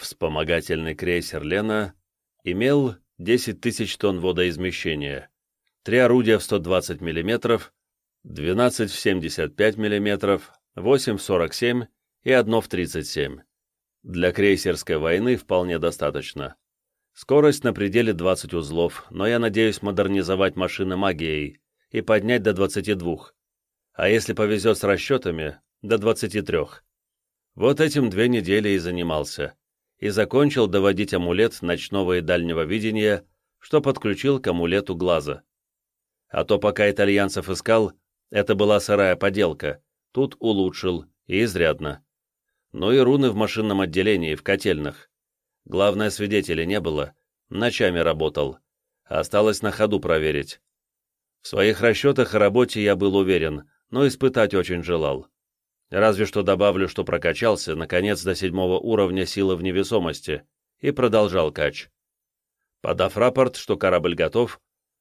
Вспомогательный крейсер «Лена» имел 10 тысяч тонн водоизмещения, три орудия в 120 мм, 12 в 75 мм, 8 в 47 и одно в 37. Для крейсерской войны вполне достаточно. Скорость на пределе 20 узлов, но я надеюсь модернизовать машины магией и поднять до 22. А если повезет с расчетами, до 23. Вот этим две недели и занимался и закончил доводить амулет ночного и дальнего видения, что подключил к амулету глаза. А то пока итальянцев искал, это была сырая поделка, тут улучшил, и изрядно. Ну и руны в машинном отделении, в котельных. Главное, свидетелей не было, ночами работал. Осталось на ходу проверить. В своих расчетах и работе я был уверен, но испытать очень желал. Разве что добавлю, что прокачался, наконец, до седьмого уровня силы в невесомости, и продолжал кач. Подав рапорт, что корабль готов,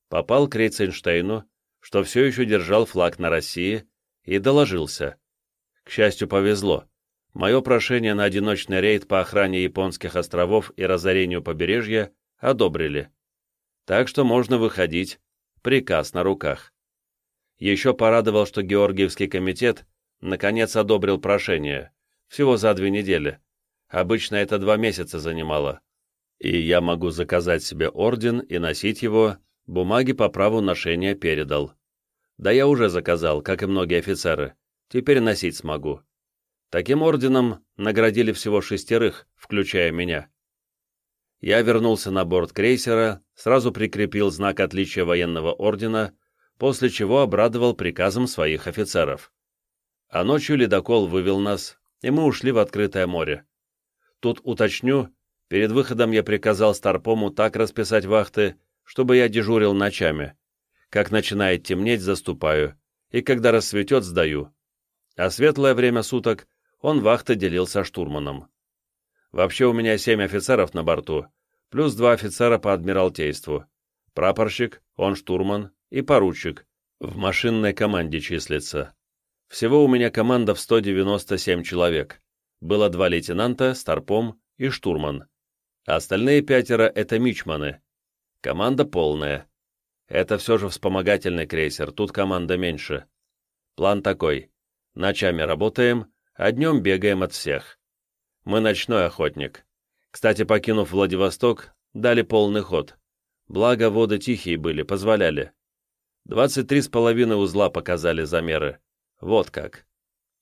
попал к Рейценштейну, что все еще держал флаг на России, и доложился. К счастью, повезло. Мое прошение на одиночный рейд по охране японских островов и разорению побережья одобрили. Так что можно выходить, приказ на руках. Еще порадовал, что Георгиевский комитет наконец одобрил прошение. Всего за две недели. Обычно это два месяца занимало. И я могу заказать себе орден и носить его, бумаги по праву ношения передал. Да я уже заказал, как и многие офицеры. Теперь носить смогу. Таким орденом наградили всего шестерых, включая меня. Я вернулся на борт крейсера, сразу прикрепил знак отличия военного ордена, после чего обрадовал приказом своих офицеров. А ночью ледокол вывел нас, и мы ушли в открытое море. Тут уточню, перед выходом я приказал Старпому так расписать вахты, чтобы я дежурил ночами. Как начинает темнеть, заступаю, и когда рассветет, сдаю. А светлое время суток он вахты делил со штурманом. Вообще у меня семь офицеров на борту, плюс два офицера по адмиралтейству. Прапорщик, он штурман, и поручик. В машинной команде числится. Всего у меня команда в 197 человек. Было два лейтенанта, старпом и штурман. А остальные пятеро — это мичманы. Команда полная. Это все же вспомогательный крейсер, тут команда меньше. План такой. Ночами работаем, а днем бегаем от всех. Мы ночной охотник. Кстати, покинув Владивосток, дали полный ход. Благо, воды тихие были, позволяли. 23,5 узла показали замеры. Вот как.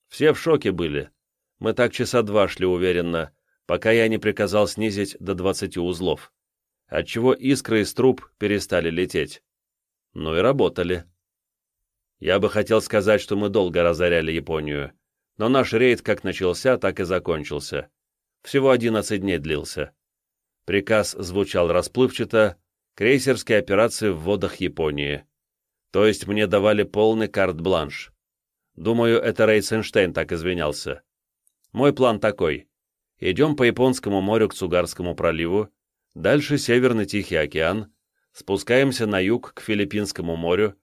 Все в шоке были. Мы так часа два шли уверенно, пока я не приказал снизить до 20 узлов, отчего искры из труб перестали лететь. Ну и работали. Я бы хотел сказать, что мы долго разоряли Японию, но наш рейд как начался, так и закончился. Всего 11 дней длился. Приказ звучал расплывчато, крейсерские операции в водах Японии. То есть мне давали полный карт-бланш. Думаю, это Рейценштейн так извинялся. Мой план такой. Идем по Японскому морю к Цугарскому проливу, дальше Северный Тихий океан, спускаемся на юг к Филиппинскому морю,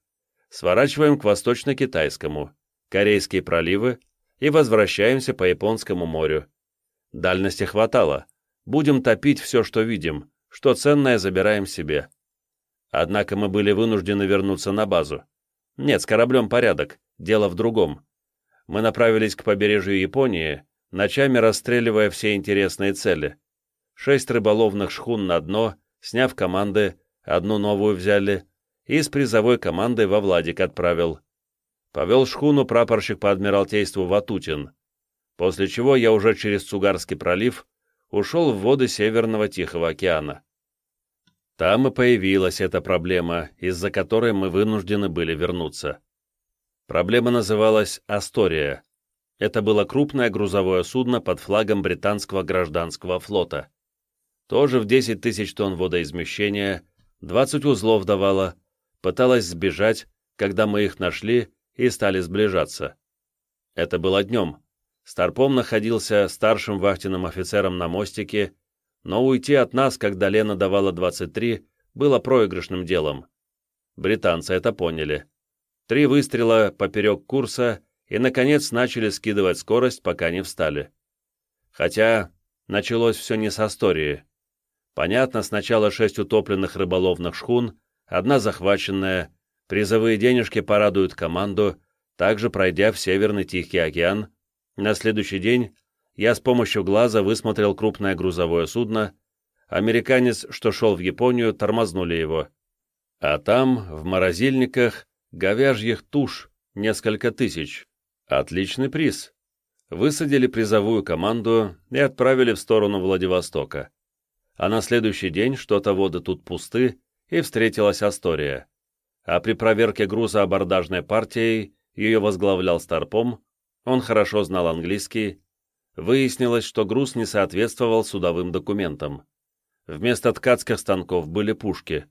сворачиваем к Восточно-Китайскому, Корейские проливы и возвращаемся по Японскому морю. Дальности хватало. Будем топить все, что видим, что ценное забираем себе. Однако мы были вынуждены вернуться на базу. Нет, с кораблем порядок, дело в другом. Мы направились к побережью Японии, ночами расстреливая все интересные цели. Шесть рыболовных шхун на дно, сняв команды, одну новую взяли, и с призовой командой во Владик отправил. Повел шхуну прапорщик по адмиралтейству Ватутин, после чего я уже через Цугарский пролив ушел в воды Северного Тихого океана. Там и появилась эта проблема, из-за которой мы вынуждены были вернуться. Проблема называлась «Астория». Это было крупное грузовое судно под флагом британского гражданского флота. Тоже в 10 тысяч тонн водоизмещения, 20 узлов давало, пыталась сбежать, когда мы их нашли и стали сближаться. Это было днем. Старпом находился старшим вахтенным офицером на мостике но уйти от нас, когда Лена давала 23, было проигрышным делом. Британцы это поняли. Три выстрела поперек курса и, наконец, начали скидывать скорость, пока не встали. Хотя началось все не с Астории. Понятно, сначала шесть утопленных рыболовных шхун, одна захваченная, призовые денежки порадуют команду, также пройдя в Северный Тихий океан. На следующий день я с помощью глаза высмотрел крупное грузовое судно. Американец, что шел в Японию, тормознули его. А там, в морозильниках, говяжьих туш, несколько тысяч. Отличный приз. Высадили призовую команду и отправили в сторону Владивостока. А на следующий день что-то воды тут пусты, и встретилась Астория. А при проверке груза абордажной партией ее возглавлял Старпом, он хорошо знал английский, выяснилось, что груз не соответствовал судовым документам. Вместо ткацких станков были пушки.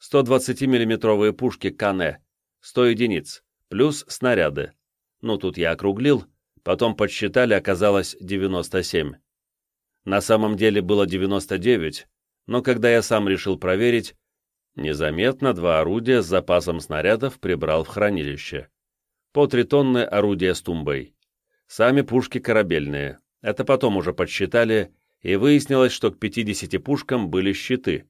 120 миллиметровые пушки Кане, 100 единиц, плюс снаряды. Ну, тут я округлил, потом подсчитали, оказалось 97. На самом деле было 99, но когда я сам решил проверить, незаметно два орудия с запасом снарядов прибрал в хранилище. По три тонны орудия с тумбой. Сами пушки корабельные. Это потом уже подсчитали, и выяснилось, что к 50 пушкам были щиты.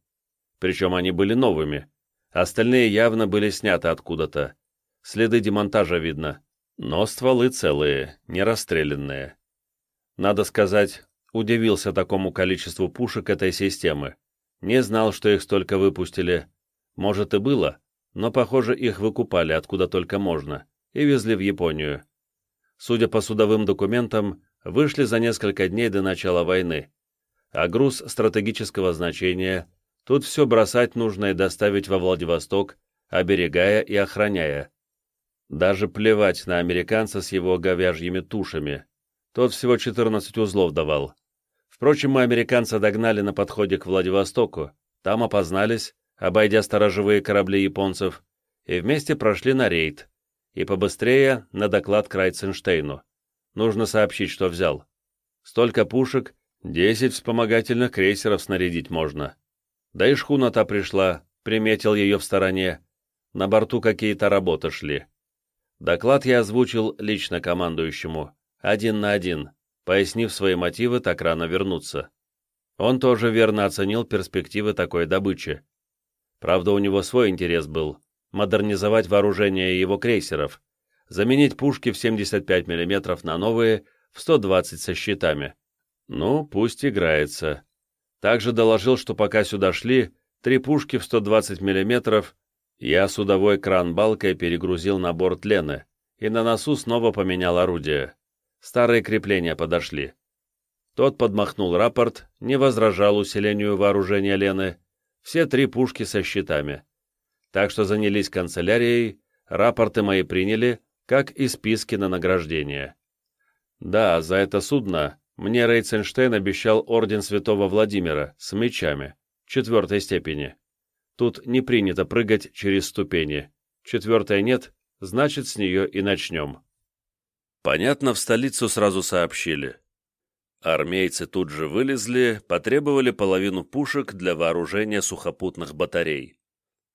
Причем они были новыми. Остальные явно были сняты откуда-то. Следы демонтажа видно. Но стволы целые, не расстрелянные. Надо сказать, удивился такому количеству пушек этой системы. Не знал, что их столько выпустили. Может и было, но, похоже, их выкупали откуда только можно и везли в Японию судя по судовым документам, вышли за несколько дней до начала войны. А груз стратегического значения, тут все бросать нужно и доставить во Владивосток, оберегая и охраняя. Даже плевать на американца с его говяжьими тушами. Тот всего 14 узлов давал. Впрочем, мы американца догнали на подходе к Владивостоку, там опознались, обойдя сторожевые корабли японцев, и вместе прошли на рейд, и побыстрее на доклад к Райтсенштейну. Нужно сообщить, что взял. Столько пушек, десять вспомогательных крейсеров снарядить можно. Да и шхуна та пришла, приметил ее в стороне. На борту какие-то работы шли. Доклад я озвучил лично командующему, один на один, пояснив свои мотивы так рано вернуться. Он тоже верно оценил перспективы такой добычи. Правда, у него свой интерес был модернизовать вооружение его крейсеров, заменить пушки в 75 мм на новые в 120 со щитами. Ну, пусть играется. Также доложил, что пока сюда шли, три пушки в 120 мм я судовой кран балкой перегрузил на борт Лены и на носу снова поменял орудие. Старые крепления подошли. Тот подмахнул рапорт, не возражал усилению вооружения Лены, все три пушки со щитами так что занялись канцелярией, рапорты мои приняли, как и списки на награждение. Да, за это судно мне Рейценштейн обещал орден святого Владимира с мечами, четвертой степени. Тут не принято прыгать через ступени. Четвертой нет, значит, с нее и начнем. Понятно, в столицу сразу сообщили. Армейцы тут же вылезли, потребовали половину пушек для вооружения сухопутных батарей.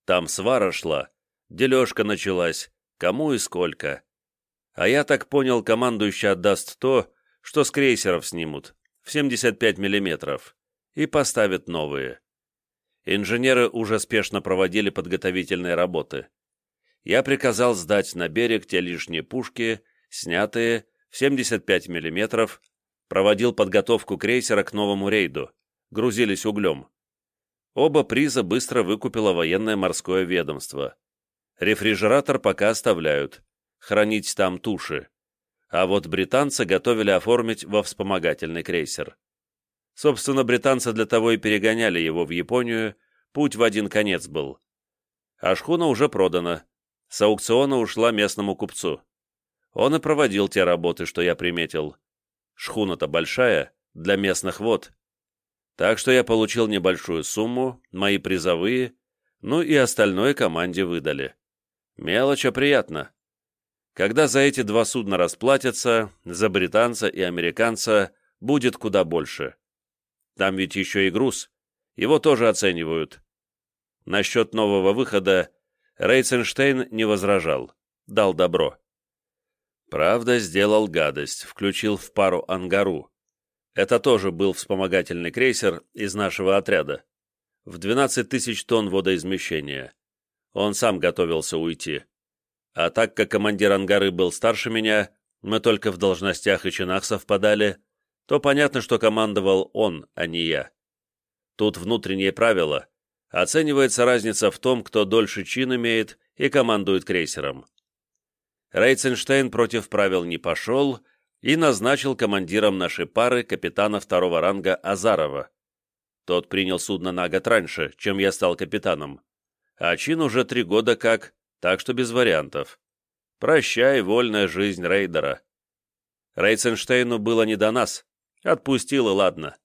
Там свара шла, дележка началась, кому и сколько. А я так понял, командующий отдаст то, что с крейсеров снимут, в 75 миллиметров, и поставят новые. Инженеры уже спешно проводили подготовительные работы. Я приказал сдать на берег те лишние пушки, снятые в 75 миллиметров, проводил подготовку крейсера к новому рейду, грузились углем. Оба приза быстро выкупило военное морское ведомство. Рефрижератор пока оставляют. Хранить там туши. А вот британцы готовили оформить во вспомогательный крейсер. Собственно, британцы для того и перегоняли его в Японию, путь в один конец был. А шхуна уже продана. С аукциона ушла местному купцу. Он и проводил те работы, что я приметил. Шхуна-то большая, для местных вод. Так что я получил небольшую сумму, мои призовые, ну и остальное команде выдали. Мелочь, а приятно. Когда за эти два судна расплатятся, за британца и американца будет куда больше. Там ведь еще и груз. Его тоже оценивают. Насчет нового выхода Рейценштейн не возражал. Дал добро. Правда, сделал гадость, включил в пару ангару. Это тоже был вспомогательный крейсер из нашего отряда. В 12 тысяч тонн водоизмещения. Он сам готовился уйти. А так как командир ангары был старше меня, мы только в должностях и чинах совпадали, то понятно, что командовал он, а не я. Тут внутреннее правило. Оценивается разница в том, кто дольше чин имеет и командует крейсером. Рейценштейн против правил не пошел и назначил командиром нашей пары капитана второго ранга Азарова. Тот принял судно на год раньше, чем я стал капитаном. А чин уже три года как, так что без вариантов. Прощай, вольная жизнь рейдера. Рейценштейну было не до нас. Отпустил и ладно.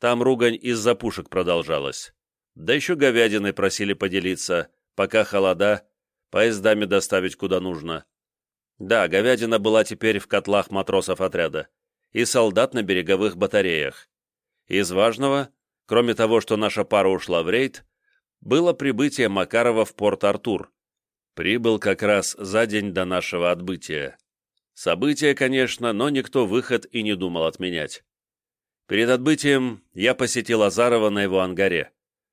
Там ругань из-за пушек продолжалась. Да еще говядиной просили поделиться, пока холода, поездами доставить куда нужно. Да, говядина была теперь в котлах матросов отряда и солдат на береговых батареях. Из важного, кроме того, что наша пара ушла в рейд, было прибытие Макарова в Порт-Артур. Прибыл как раз за день до нашего отбытия. Событие, конечно, но никто выход и не думал отменять. Перед отбытием я посетил Азарова на его ангаре.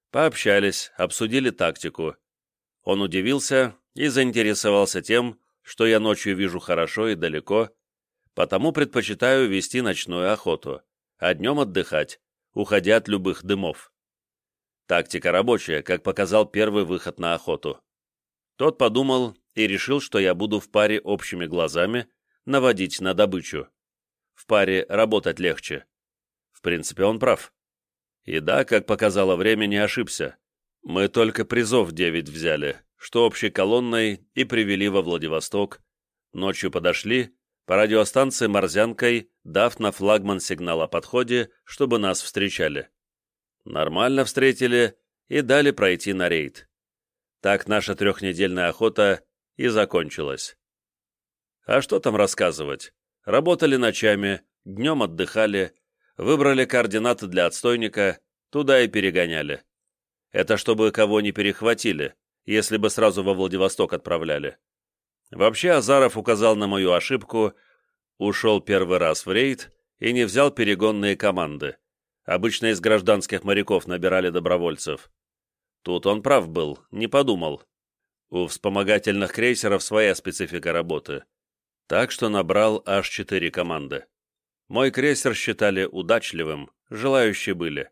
Пообщались, обсудили тактику. Он удивился и заинтересовался тем, что я ночью вижу хорошо и далеко, потому предпочитаю вести ночную охоту, а днем отдыхать, уходя от любых дымов. Тактика рабочая, как показал первый выход на охоту. Тот подумал и решил, что я буду в паре общими глазами наводить на добычу. В паре работать легче. В принципе, он прав. И да, как показало время, не ошибся. Мы только призов девять взяли, что общей колонной и привели во Владивосток. Ночью подошли, по радиостанции «Морзянкой», дав на флагман сигнал о подходе, чтобы нас встречали. Нормально встретили и дали пройти на рейд. Так наша трехнедельная охота и закончилась. А что там рассказывать? Работали ночами, днем отдыхали, выбрали координаты для отстойника, туда и перегоняли. Это чтобы кого не перехватили, если бы сразу во Владивосток отправляли. Вообще Азаров указал на мою ошибку, ушел первый раз в рейд и не взял перегонные команды. Обычно из гражданских моряков набирали добровольцев. Тут он прав был, не подумал. У вспомогательных крейсеров своя специфика работы. Так что набрал аж четыре команды. Мой крейсер считали удачливым, желающие были.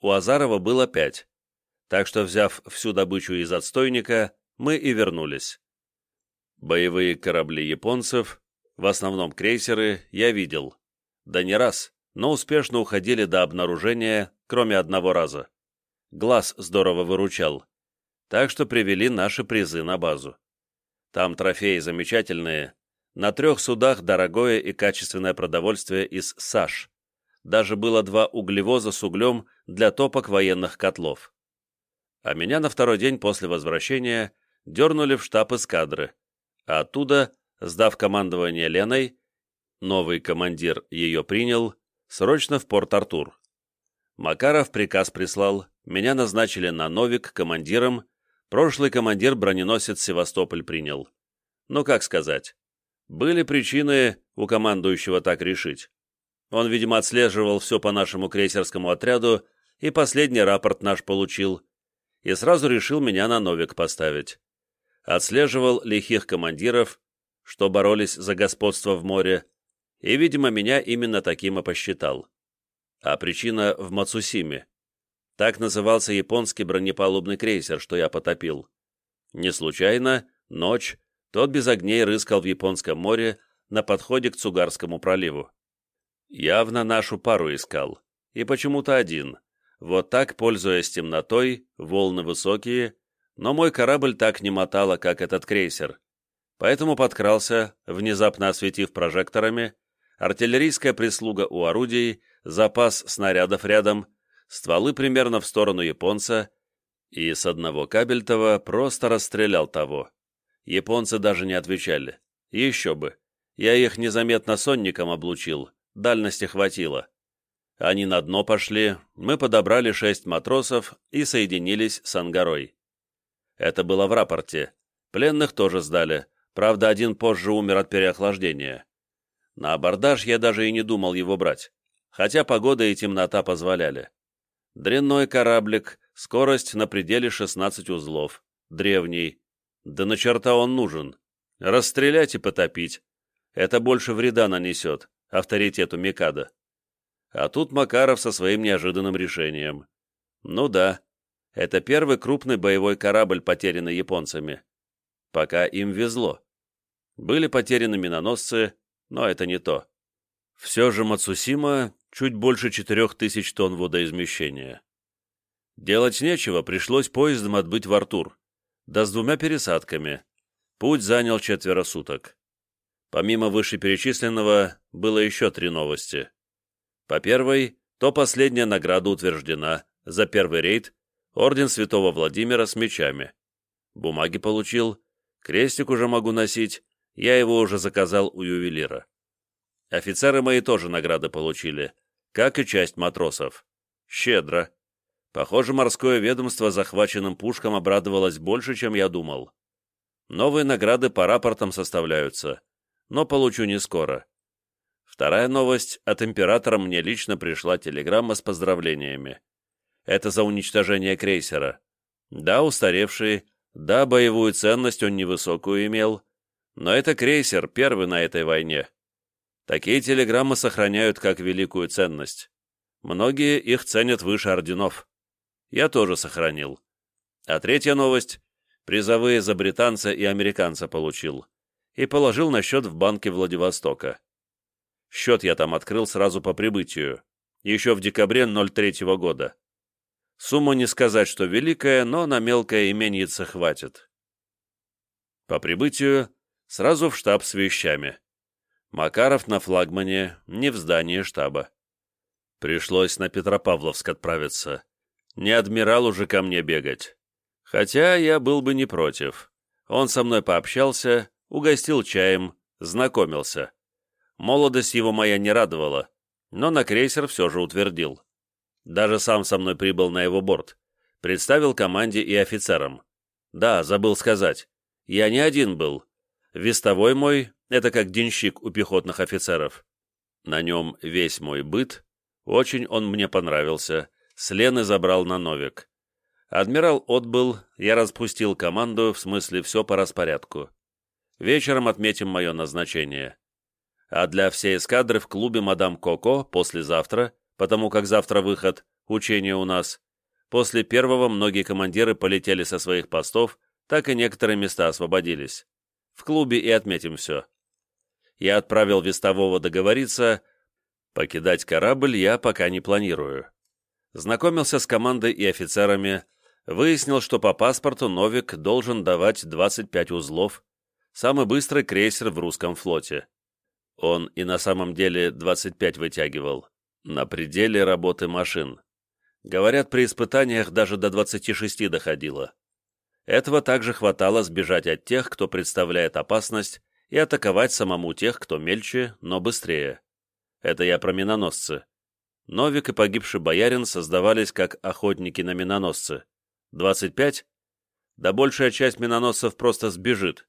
У Азарова было пять так что, взяв всю добычу из отстойника, мы и вернулись. Боевые корабли японцев, в основном крейсеры, я видел. Да не раз, но успешно уходили до обнаружения, кроме одного раза. Глаз здорово выручал. Так что привели наши призы на базу. Там трофеи замечательные. На трех судах дорогое и качественное продовольствие из САШ. Даже было два углевоза с углем для топок военных котлов а меня на второй день после возвращения дернули в штаб эскадры, а оттуда, сдав командование Леной, новый командир ее принял, срочно в Порт-Артур. Макаров приказ прислал, меня назначили на Новик командиром, прошлый командир броненосец Севастополь принял. Ну, как сказать, были причины у командующего так решить. Он, видимо, отслеживал все по нашему крейсерскому отряду и последний рапорт наш получил, и сразу решил меня на Новик поставить. Отслеживал лихих командиров, что боролись за господство в море, и, видимо, меня именно таким и посчитал. А причина в Мацусиме. Так назывался японский бронепалубный крейсер, что я потопил. Не случайно, ночь, тот без огней рыскал в Японском море на подходе к Цугарскому проливу. Явно нашу пару искал, и почему-то один, вот так, пользуясь темнотой, волны высокие, но мой корабль так не мотало, как этот крейсер. Поэтому подкрался, внезапно осветив прожекторами, артиллерийская прислуга у орудий, запас снарядов рядом, стволы примерно в сторону японца, и с одного кабельтова просто расстрелял того. Японцы даже не отвечали. Еще бы. Я их незаметно сонником облучил, дальности хватило. Они на дно пошли, мы подобрали шесть матросов и соединились с Ангарой. Это было в рапорте. Пленных тоже сдали, правда, один позже умер от переохлаждения. На абордаж я даже и не думал его брать. хотя погода и темнота позволяли. Дрянной кораблик, скорость на пределе 16 узлов, древний. Да на черта он нужен. Расстрелять и потопить. Это больше вреда нанесет авторитету Микада. А тут Макаров со своим неожиданным решением. Ну да, это первый крупный боевой корабль, потерянный японцами. Пока им везло. Были потеряны миноносцы, но это не то. Все же Мацусима чуть больше четырех тысяч тонн водоизмещения. Делать нечего, пришлось поездом отбыть в Артур. Да с двумя пересадками. Путь занял четверо суток. Помимо вышеперечисленного, было еще три новости. По первой, то последняя награда утверждена за первый рейд Орден Святого Владимира с мечами. Бумаги получил, крестик уже могу носить, я его уже заказал у ювелира. Офицеры мои тоже награды получили, как и часть матросов. Щедро. Похоже, морское ведомство захваченным пушкам обрадовалось больше, чем я думал. Новые награды по рапортам составляются, но получу не скоро. Вторая новость. От императора мне лично пришла телеграмма с поздравлениями. Это за уничтожение крейсера. Да, устаревший, да, боевую ценность он невысокую имел, но это крейсер, первый на этой войне. Такие телеграммы сохраняют как великую ценность. Многие их ценят выше орденов. Я тоже сохранил. А третья новость. Призовые за британца и американца получил. И положил на счет в банке Владивостока. Счет я там открыл сразу по прибытию, еще в декабре 03 -го года. Сумма не сказать, что великая, но на мелкое именьице хватит. По прибытию сразу в штаб с вещами. Макаров на флагмане, не в здании штаба. Пришлось на Петропавловск отправиться. Не адмирал уже ко мне бегать. Хотя я был бы не против. Он со мной пообщался, угостил чаем, знакомился. Молодость его моя не радовала, но на крейсер все же утвердил. Даже сам со мной прибыл на его борт. Представил команде и офицерам. Да, забыл сказать. Я не один был. Вестовой мой — это как денщик у пехотных офицеров. На нем весь мой быт. Очень он мне понравился. С Лены забрал на Новик. Адмирал отбыл, я распустил команду, в смысле все по распорядку. Вечером отметим мое назначение а для всей эскадры в клубе «Мадам Коко» послезавтра, потому как завтра выход, учение у нас. После первого многие командиры полетели со своих постов, так и некоторые места освободились. В клубе и отметим все. Я отправил вестового договориться, покидать корабль я пока не планирую. Знакомился с командой и офицерами, выяснил, что по паспорту Новик должен давать 25 узлов, самый быстрый крейсер в русском флоте. Он и на самом деле 25 вытягивал, на пределе работы машин. Говорят, при испытаниях даже до 26 доходило. Этого также хватало сбежать от тех, кто представляет опасность, и атаковать самому тех, кто мельче, но быстрее. Это я про миноносцы. Новик и погибший боярин создавались как охотники на миноносцы. 25? Да большая часть миноносцев просто сбежит.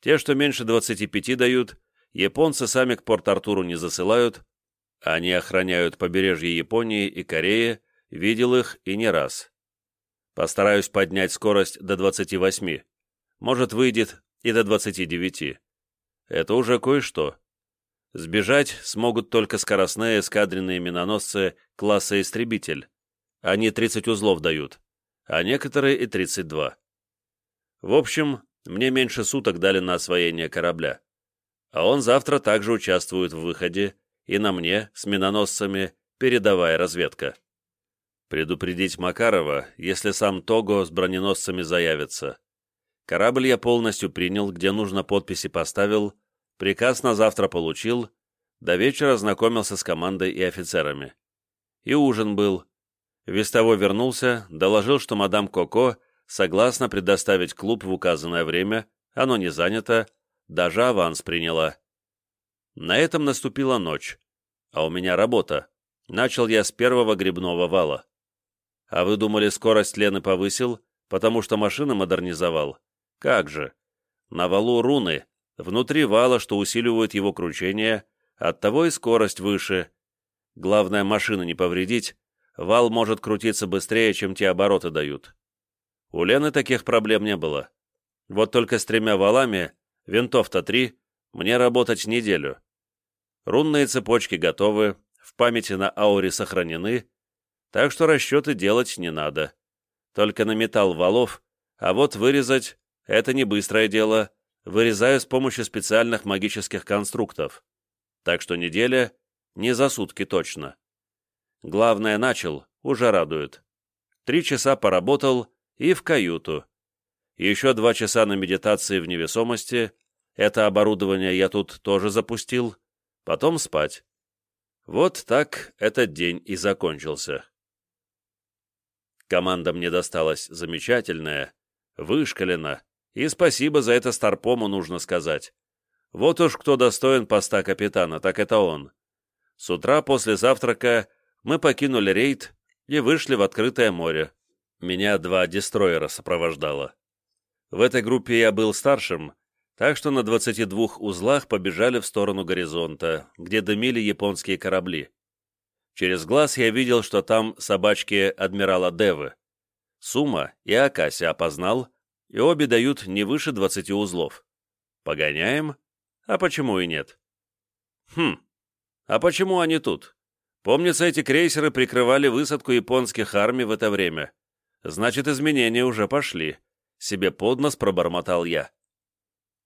Те, что меньше 25 дают, японцы сами к Порт-Артуру не засылают, они охраняют побережье Японии и Кореи, видел их и не раз. Постараюсь поднять скорость до 28. Может, выйдет и до 29. Это уже кое-что. Сбежать смогут только скоростные эскадренные миноносцы класса «Истребитель». Они 30 узлов дают, а некоторые и 32. В общем, мне меньше суток дали на освоение корабля а он завтра также участвует в выходе, и на мне, с миноносцами, передовая разведка. Предупредить Макарова, если сам Того с броненосцами заявится. Корабль я полностью принял, где нужно подписи поставил, приказ на завтра получил, до вечера знакомился с командой и офицерами. И ужин был. Вестовой вернулся, доложил, что мадам Коко согласна предоставить клуб в указанное время, оно не занято, даже аванс приняла. На этом наступила ночь, а у меня работа. Начал я с первого грибного вала. А вы думали, скорость Лены повысил, потому что машины модернизовал? Как же. На валу руны, внутри вала, что усиливают его кручение, оттого и скорость выше. Главное, машины не повредить, вал может крутиться быстрее, чем те обороты дают. У Лены таких проблем не было. Вот только с тремя валами, винтов-то три, мне работать неделю. Рунные цепочки готовы, в памяти на ауре сохранены, так что расчеты делать не надо. Только на металл валов, а вот вырезать — это не быстрое дело, вырезаю с помощью специальных магических конструктов. Так что неделя не за сутки точно. Главное, начал, уже радует. Три часа поработал и в каюту. Еще два часа на медитации в невесомости, это оборудование я тут тоже запустил, потом спать. Вот так этот день и закончился. Команда мне досталась замечательная, вышкалена, и спасибо за это Старпому нужно сказать. Вот уж кто достоин поста капитана, так это он. С утра после завтрака мы покинули рейд и вышли в открытое море. Меня два дестроера сопровождало. В этой группе я был старшим, так что на 22 узлах побежали в сторону горизонта, где дымили японские корабли. Через глаз я видел, что там собачки адмирала Девы. Сума и Акаси опознал, и обе дают не выше 20 узлов. Погоняем? А почему и нет? Хм, а почему они тут? Помнится, эти крейсеры прикрывали высадку японских армий в это время. Значит, изменения уже пошли. Себе под нос пробормотал я.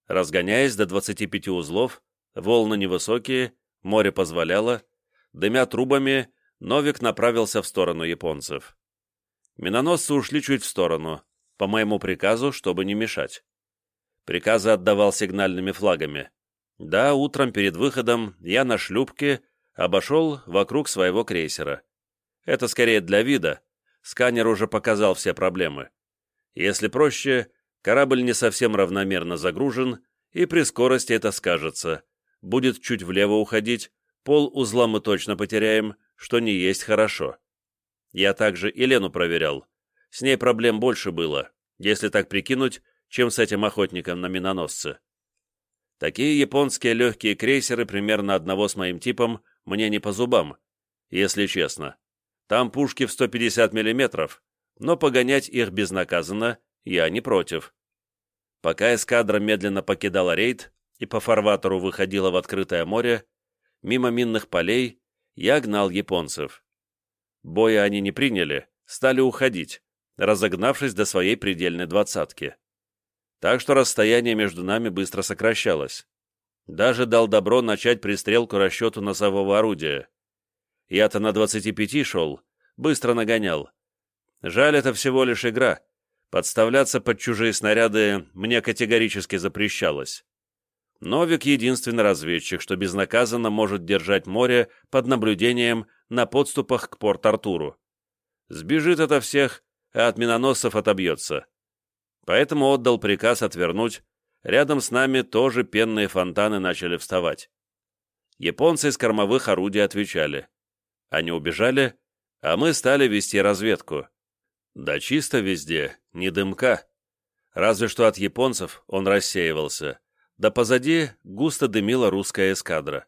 Разгоняясь до 25 узлов, волны невысокие, море позволяло, дымя трубами, Новик направился в сторону японцев. Миноносцы ушли чуть в сторону, по моему приказу, чтобы не мешать. Приказы отдавал сигнальными флагами. Да, утром перед выходом я на шлюпке обошел вокруг своего крейсера. Это скорее для вида, сканер уже показал все проблемы. Если проще, корабль не совсем равномерно загружен, и при скорости это скажется. Будет чуть влево уходить, пол узла мы точно потеряем, что не есть хорошо. Я также и Лену проверял. С ней проблем больше было, если так прикинуть, чем с этим охотником на миноносце. Такие японские легкие крейсеры примерно одного с моим типом мне не по зубам, если честно. Там пушки в 150 миллиметров, но погонять их безнаказанно я не против. Пока эскадра медленно покидала рейд и по фарватеру выходила в открытое море, мимо минных полей я гнал японцев. Боя они не приняли, стали уходить, разогнавшись до своей предельной двадцатки. Так что расстояние между нами быстро сокращалось. Даже дал добро начать пристрелку расчету носового орудия. Я-то на 25 шел, быстро нагонял. Жаль, это всего лишь игра. Подставляться под чужие снаряды мне категорически запрещалось. Новик — единственный разведчик, что безнаказанно может держать море под наблюдением на подступах к Порт-Артуру. Сбежит ото всех, а от миноносцев отобьется. Поэтому отдал приказ отвернуть. Рядом с нами тоже пенные фонтаны начали вставать. Японцы из кормовых орудий отвечали. Они убежали, а мы стали вести разведку. Да чисто везде, не дымка. Разве что от японцев он рассеивался. Да позади густо дымила русская эскадра.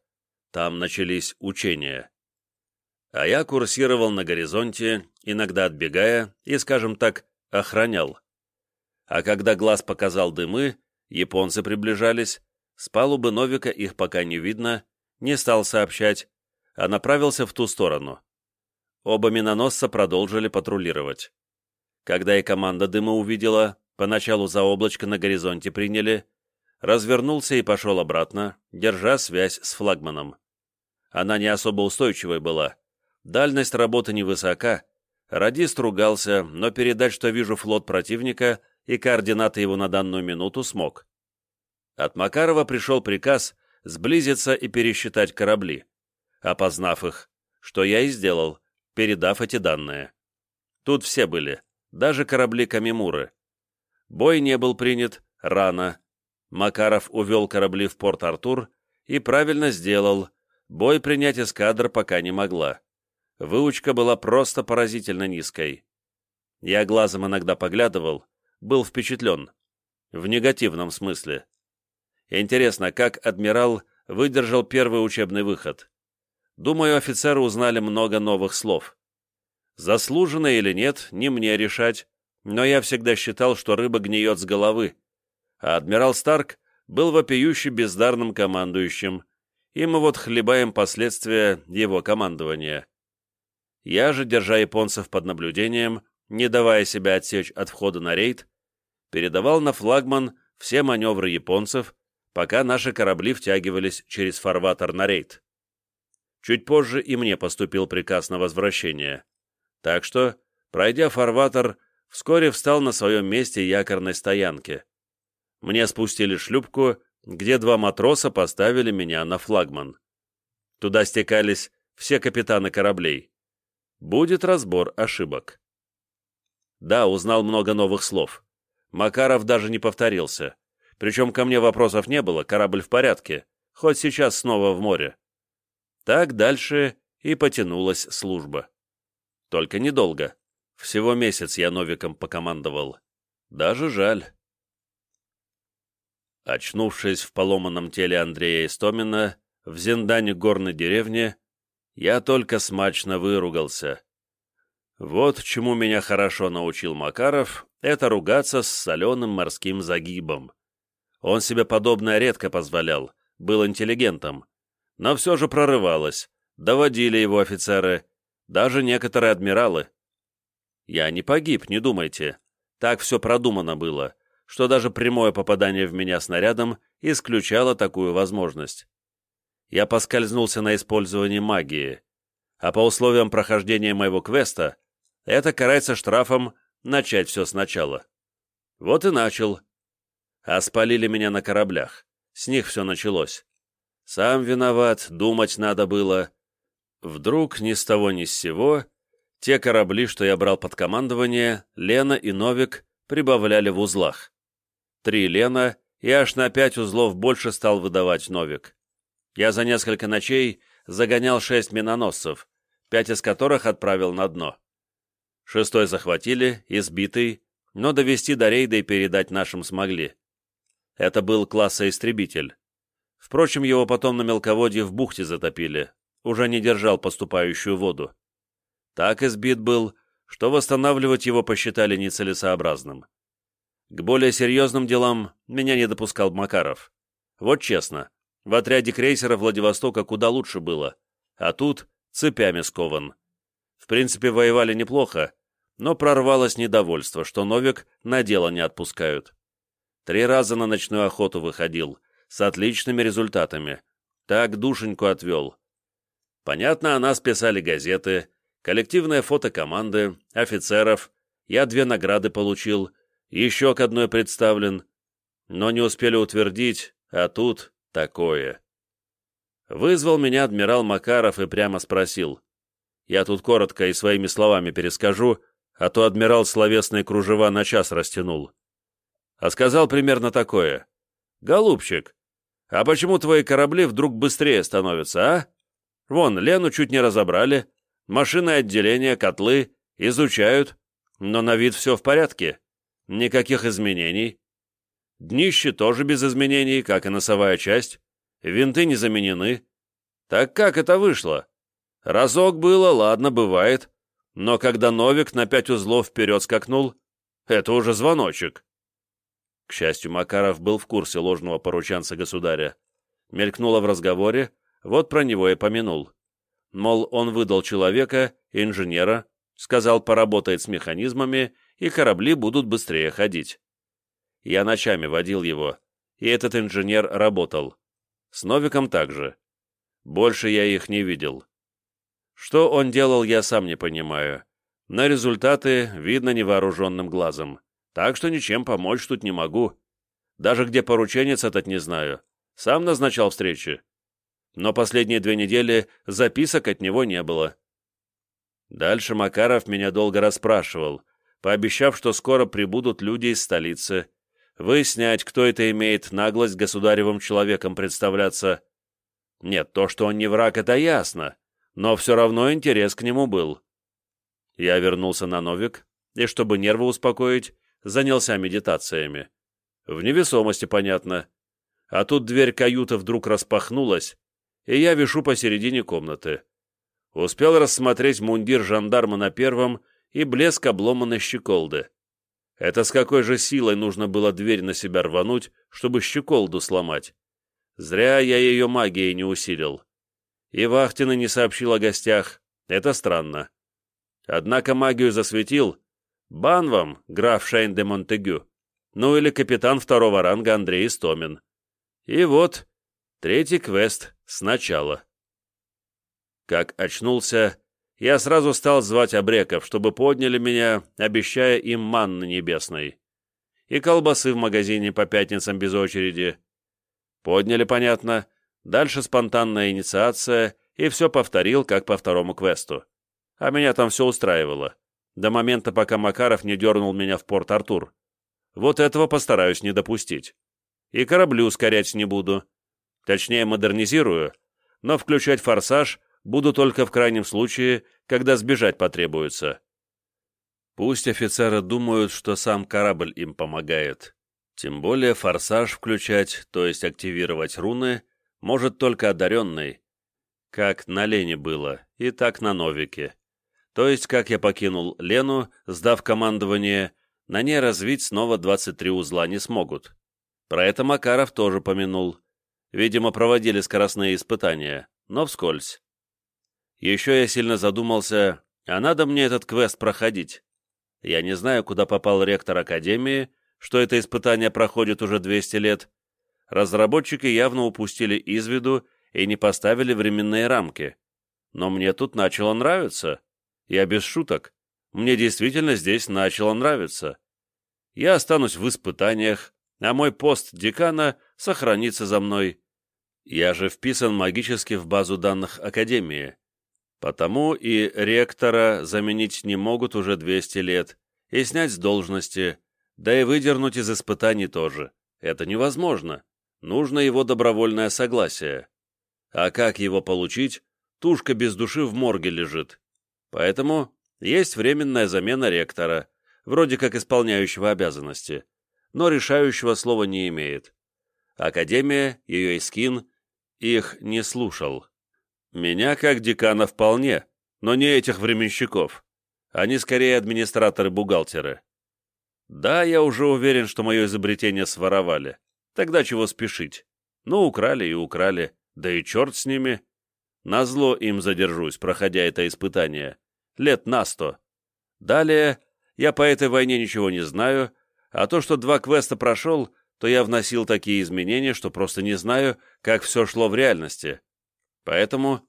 Там начались учения. А я курсировал на горизонте, иногда отбегая и, скажем так, охранял. А когда глаз показал дымы, японцы приближались, с палубы Новика их пока не видно, не стал сообщать, а направился в ту сторону. Оба миноносца продолжили патрулировать. Когда и команда дыма увидела, поначалу за облачко на горизонте приняли, развернулся и пошел обратно, держа связь с флагманом. Она не особо устойчивой была. Дальность работы невысока. Радист ругался, но передать, что вижу флот противника и координаты его на данную минуту, смог. От Макарова пришел приказ сблизиться и пересчитать корабли, опознав их, что я и сделал, передав эти данные. Тут все были, даже корабли Камимуры. Бой не был принят рано. Макаров увел корабли в порт Артур и правильно сделал. Бой принять эскадр пока не могла. Выучка была просто поразительно низкой. Я глазом иногда поглядывал, был впечатлен. В негативном смысле. Интересно, как адмирал выдержал первый учебный выход. думаю, офицеры узнали много новых слов. Заслуженно или нет, не мне решать, но я всегда считал, что рыба гниет с головы, а адмирал Старк был вопиюще бездарным командующим, и мы вот хлебаем последствия его командования. Я же, держа японцев под наблюдением, не давая себя отсечь от входа на рейд, передавал на флагман все маневры японцев, пока наши корабли втягивались через фарватер на рейд. Чуть позже и мне поступил приказ на возвращение. Так что, пройдя фарватер, вскоре встал на своем месте якорной стоянки. Мне спустили шлюпку, где два матроса поставили меня на флагман. Туда стекались все капитаны кораблей. Будет разбор ошибок. Да, узнал много новых слов. Макаров даже не повторился. Причем ко мне вопросов не было, корабль в порядке, хоть сейчас снова в море. Так дальше и потянулась служба. Только недолго. Всего месяц я новиком покомандовал. Даже жаль. Очнувшись в поломанном теле Андрея Истомина, в Зиндане горной деревни, я только смачно выругался. Вот чему меня хорошо научил Макаров, это ругаться с соленым морским загибом. Он себе подобное редко позволял, был интеллигентом. Но все же прорывалось, доводили его офицеры, даже некоторые адмиралы. Я не погиб, не думайте. Так все продумано было, что даже прямое попадание в меня снарядом исключало такую возможность. Я поскользнулся на использовании магии, а по условиям прохождения моего квеста это карается штрафом начать все сначала. Вот и начал, а спалили меня на кораблях. С них все началось. Сам виноват, думать надо было. Вдруг ни с того ни с сего те корабли, что я брал под командование, Лена и Новик, прибавляли в узлах. Три Лена, и аж на пять узлов больше стал выдавать Новик. Я за несколько ночей загонял шесть миноносцев, пять из которых отправил на дно. Шестой захватили, избитый, но довести до рейда и передать нашим смогли. Это был класса истребитель. Впрочем, его потом на мелководье в бухте затопили, уже не держал поступающую воду. Так избит был, что восстанавливать его посчитали нецелесообразным. К более серьезным делам меня не допускал Макаров. Вот честно, в отряде крейсера Владивостока куда лучше было, а тут цепями скован. В принципе, воевали неплохо, но прорвалось недовольство, что Новик на дело не отпускают. Три раза на ночную охоту выходил, с отличными результатами. Так душеньку отвел. Понятно, о нас писали газеты, коллективное фото команды, офицеров. Я две награды получил, еще к одной представлен. Но не успели утвердить, а тут такое. Вызвал меня адмирал Макаров и прямо спросил. Я тут коротко и своими словами перескажу, а то адмирал словесные кружева на час растянул а сказал примерно такое. «Голубчик, а почему твои корабли вдруг быстрее становятся, а? Вон, Лену чуть не разобрали, машины отделения, котлы, изучают, но на вид все в порядке, никаких изменений. Днище тоже без изменений, как и носовая часть, винты не заменены. Так как это вышло? Разок было, ладно, бывает, но когда Новик на пять узлов вперед скакнул, это уже звоночек. К счастью, Макаров был в курсе ложного поручанца государя. Мелькнуло в разговоре, вот про него и помянул. Мол, он выдал человека, инженера, сказал, поработает с механизмами, и корабли будут быстрее ходить. Я ночами водил его, и этот инженер работал. С Новиком также. Больше я их не видел. Что он делал, я сам не понимаю. На результаты видно невооруженным глазом. Так что ничем помочь тут не могу. Даже где порученец этот не знаю. Сам назначал встречи. Но последние две недели записок от него не было. Дальше Макаров меня долго расспрашивал, пообещав, что скоро прибудут люди из столицы, выяснять, кто это имеет наглость государевым человеком представляться. Нет, то, что он не враг, это ясно, но все равно интерес к нему был. Я вернулся на Новик, и, чтобы нервы успокоить, занялся медитациями. В невесомости, понятно. А тут дверь каюты вдруг распахнулась, и я вишу посередине комнаты. Успел рассмотреть мундир жандарма на первом и блеск обломанной щеколды. Это с какой же силой нужно было дверь на себя рвануть, чтобы щеколду сломать? Зря я ее магией не усилил. И Вахтина не сообщил о гостях. Это странно. Однако магию засветил. Бан вам, граф Шейн де Монтегю. Ну или капитан второго ранга Андрей Истомин. И вот, третий квест сначала. Как очнулся, я сразу стал звать обреков, чтобы подняли меня, обещая им манны небесной. И колбасы в магазине по пятницам без очереди. Подняли, понятно. Дальше спонтанная инициация, и все повторил, как по второму квесту. А меня там все устраивало. До момента, пока Макаров не дернул меня в порт Артур. Вот этого постараюсь не допустить. И кораблю ускорять не буду. Точнее, модернизирую, но включать форсаж Буду только в крайнем случае, когда сбежать потребуется. Пусть офицеры думают, что сам корабль им помогает. Тем более форсаж включать, то есть активировать руны, может только одаренный. Как на Лене было, и так на Новике. То есть, как я покинул Лену, сдав командование, на ней развить снова 23 узла не смогут. Про это Макаров тоже помянул. Видимо, проводили скоростные испытания, но вскользь. Еще я сильно задумался, а надо мне этот квест проходить. Я не знаю, куда попал ректор Академии, что это испытание проходит уже 200 лет. Разработчики явно упустили из виду и не поставили временные рамки. Но мне тут начало нравиться. Я без шуток. Мне действительно здесь начало нравиться. Я останусь в испытаниях, а мой пост декана сохранится за мной. Я же вписан магически в базу данных Академии. Потому и ректора заменить не могут уже 200 лет, и снять с должности, да и выдернуть из испытаний тоже. Это невозможно. Нужно его добровольное согласие. А как его получить, тушка без души в морге лежит. Поэтому есть временная замена ректора, вроде как исполняющего обязанности, но решающего слова не имеет. Академия, ее Искин, их не слушал. Меня, как декана, вполне, но не этих временщиков. Они скорее администраторы-бухгалтеры. Да, я уже уверен, что мое изобретение своровали. Тогда чего спешить? Ну, украли и украли, да и черт с ними. Назло им задержусь, проходя это испытание. Лет на сто. Далее, я по этой войне ничего не знаю, а то, что два квеста прошел, то я вносил такие изменения, что просто не знаю, как все шло в реальности. Поэтому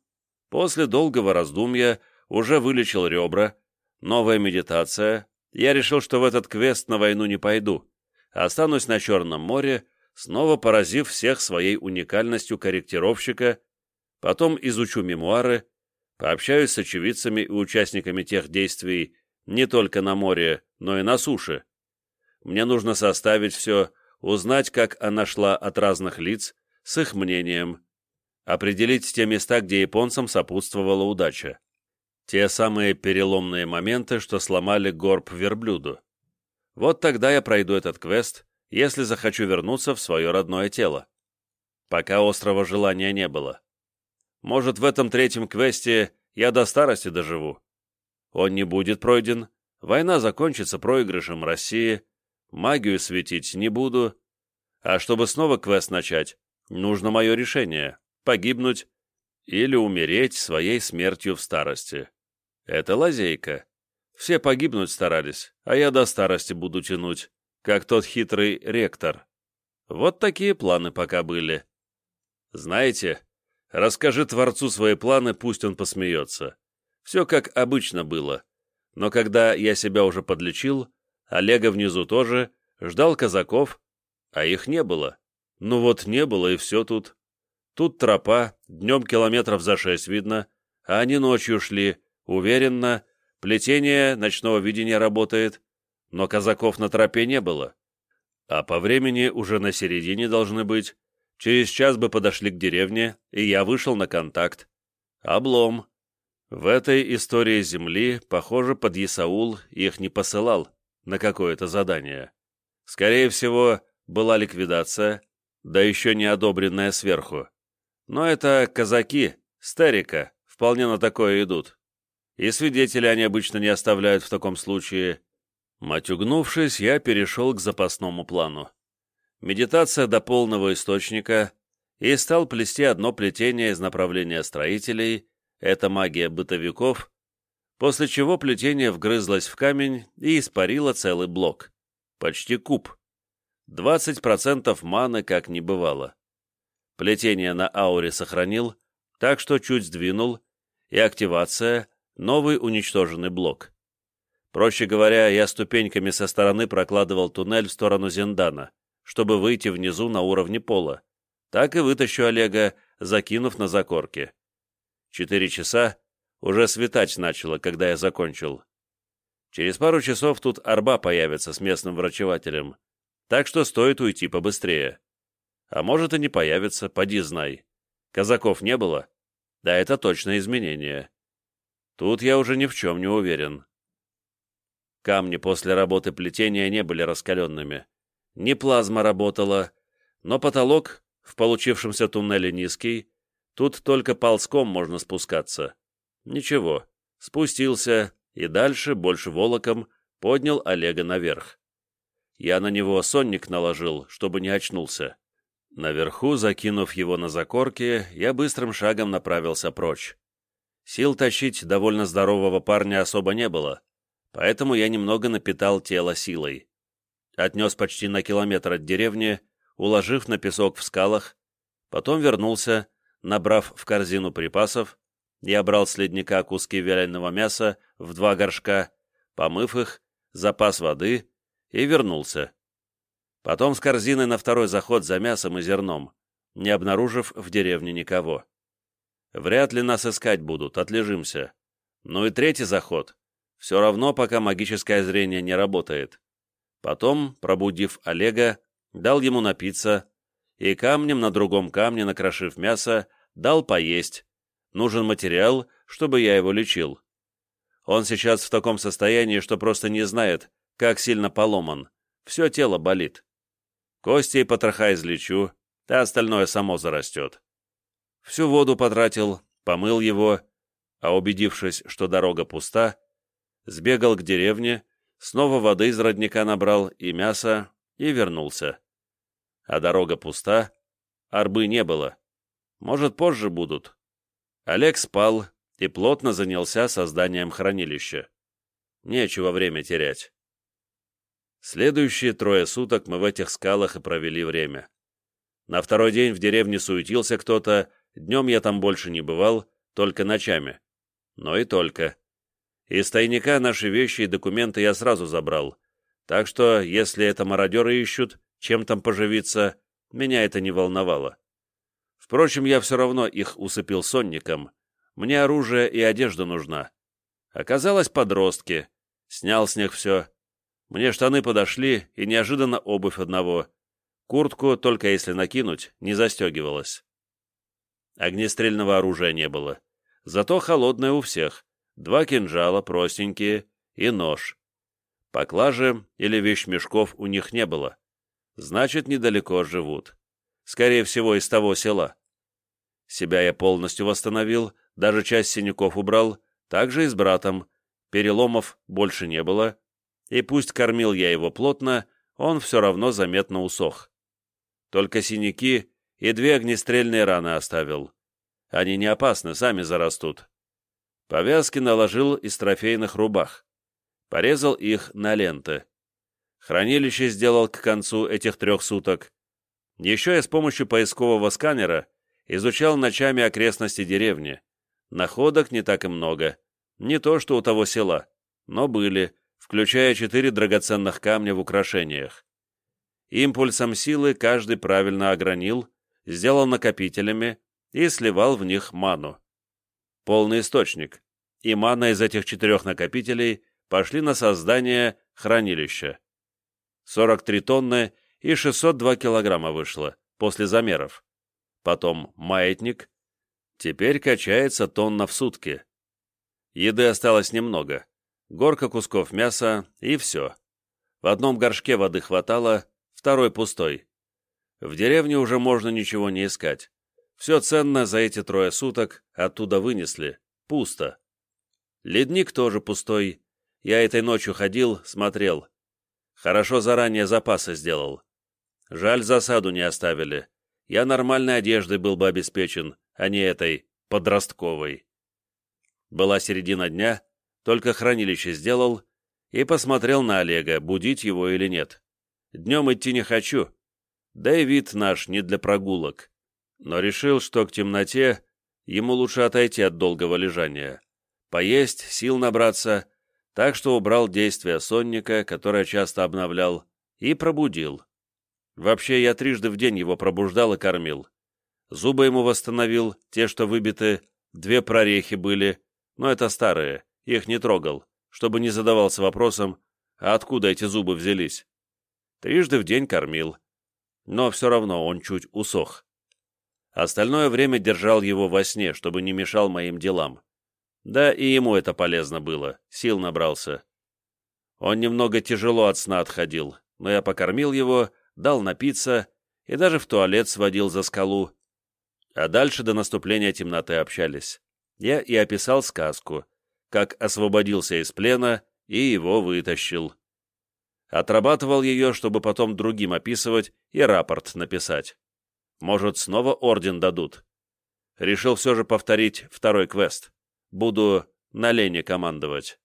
после долгого раздумья уже вылечил ребра, новая медитация, я решил, что в этот квест на войну не пойду, останусь на Черном море, снова поразив всех своей уникальностью корректировщика, потом изучу мемуары, пообщаюсь с очевидцами и участниками тех действий не только на море, но и на суше. Мне нужно составить все, узнать, как она шла от разных лиц, с их мнением, определить те места, где японцам сопутствовала удача. Те самые переломные моменты, что сломали горб верблюду. Вот тогда я пройду этот квест, если захочу вернуться в свое родное тело. Пока острого желания не было. Может, в этом третьем квесте я до старости доживу. Он не будет пройден, война закончится проигрышем России, магию светить не буду. А чтобы снова квест начать, нужно мое решение погибнуть или умереть своей смертью в старости. Это лазейка. Все погибнуть старались, а я до старости буду тянуть, как тот хитрый ректор. Вот такие планы пока были. Знаете, расскажи Творцу свои планы, пусть он посмеется. Все как обычно было. Но когда я себя уже подлечил, Олега внизу тоже, ждал казаков, а их не было. Ну вот не было, и все тут. Тут тропа, днем километров за шесть видно, а они ночью шли, уверенно, плетение ночного видения работает, но казаков на тропе не было. А по времени уже на середине должны быть. Через час бы подошли к деревне, и я вышел на контакт. Облом. В этой истории земли, похоже, под Исаул их не посылал на какое-то задание. Скорее всего, была ликвидация, да еще не одобренная сверху. Но это казаки, старика, вполне на такое идут. И свидетели они обычно не оставляют в таком случае. Матюгнувшись, я перешел к запасному плану. Медитация до полного источника и стал плести одно плетение из направления строителей, это магия бытовиков, после чего плетение вгрызлось в камень и испарило целый блок. Почти куб. 20% маны как не бывало. Плетение на ауре сохранил, так что чуть сдвинул, и активация — новый уничтоженный блок. Проще говоря, я ступеньками со стороны прокладывал туннель в сторону Зендана, чтобы выйти внизу на уровне пола. Так и вытащу Олега, закинув на закорки. Четыре часа, уже светать начало, когда я закончил. Через пару часов тут арба появится с местным врачевателем, так что стоит уйти побыстрее. А может и не появится, поди знай. Казаков не было? Да это точно изменение. Тут я уже ни в чем не уверен. Камни после работы плетения не были раскаленными. Не плазма работала, но потолок в получившемся туннеле низкий, тут только ползком можно спускаться. Ничего, спустился и дальше, больше волоком, поднял Олега наверх. Я на него сонник наложил, чтобы не очнулся. Наверху, закинув его на закорки, я быстрым шагом направился прочь. Сил тащить довольно здорового парня особо не было, поэтому я немного напитал тело силой. Отнес почти на километр от деревни, уложив на песок в скалах, потом вернулся, набрав в корзину припасов, я брал с ледника куски вяленого мяса в два горшка, помыв их, запас воды и вернулся. Потом с корзиной на второй заход за мясом и зерном, не обнаружив в деревне никого. Вряд ли нас искать будут, отлежимся. Ну и третий заход. Все равно, пока магическое зрение не работает. Потом, пробудив Олега, дал ему напиться, и камнем на другом камне, накрошив мясо, дал поесть. Нужен материал, чтобы я его лечил. Он сейчас в таком состоянии, что просто не знает, как сильно поломан. Все тело болит. Кости и потроха излечу, а остальное само зарастет. Всю воду потратил, помыл его, а убедившись, что дорога пуста, сбегал к деревне, снова воды из родника набрал и мясо, и вернулся. А дорога пуста, арбы не было. Может, позже будут. Олег спал и плотно занялся созданием хранилища. Нечего время терять. Следующие трое суток мы в этих скалах и провели время. На второй день в деревне суетился кто-то, днем я там больше не бывал, только ночами. Но и только. Из тайника наши вещи и документы я сразу забрал, так что, если это мародеры ищут, чем там поживиться, меня это не волновало. Впрочем, я все равно их усыпил сонником. Мне оружие и одежда нужна. Оказалось, подростки. Снял с них все. Мне штаны подошли, и неожиданно обувь одного. Куртку, только если накинуть, не застегивалась. Огнестрельного оружия не было. Зато холодное у всех. Два кинжала, простенькие, и нож. Поклажи или вещмешков у них не было. Значит, недалеко живут. Скорее всего, из того села. Себя я полностью восстановил, даже часть синяков убрал, также и с братом. Переломов больше не было, и пусть кормил я его плотно, он все равно заметно усох. Только синяки и две огнестрельные раны оставил. Они не опасны, сами зарастут. Повязки наложил из трофейных рубах. Порезал их на ленты. Хранилище сделал к концу этих трех суток. Еще я с помощью поискового сканера изучал ночами окрестности деревни. Находок не так и много. Не то, что у того села, но были, включая четыре драгоценных камня в украшениях. Импульсом силы каждый правильно огранил, сделал накопителями и сливал в них ману. Полный источник, и мана из этих четырех накопителей пошли на создание хранилища. 43 тонны и 602 килограмма вышло после замеров. Потом маятник. Теперь качается тонна в сутки. Еды осталось немного горка кусков мяса и все. В одном горшке воды хватало, второй пустой. В деревне уже можно ничего не искать. Все ценное за эти трое суток оттуда вынесли. Пусто. Ледник тоже пустой. Я этой ночью ходил, смотрел. Хорошо заранее запасы сделал. Жаль, засаду не оставили. Я нормальной одеждой был бы обеспечен, а не этой подростковой. Была середина дня, только хранилище сделал и посмотрел на Олега, будить его или нет. Днем идти не хочу, да и вид наш не для прогулок. Но решил, что к темноте ему лучше отойти от долгого лежания. Поесть, сил набраться, так что убрал действия сонника, которое часто обновлял, и пробудил. Вообще, я трижды в день его пробуждал и кормил. Зубы ему восстановил, те, что выбиты, две прорехи были, но это старые, их не трогал, чтобы не задавался вопросом, а откуда эти зубы взялись. Трижды в день кормил. Но все равно он чуть усох. Остальное время держал его во сне, чтобы не мешал моим делам. Да и ему это полезно было, сил набрался. Он немного тяжело от сна отходил, но я покормил его, дал напиться и даже в туалет сводил за скалу. А дальше до наступления темноты общались. Я и описал сказку, как освободился из плена и его вытащил. Отрабатывал ее, чтобы потом другим описывать и рапорт написать. Может, снова орден дадут. Решил все же повторить второй квест. Буду на Лене командовать.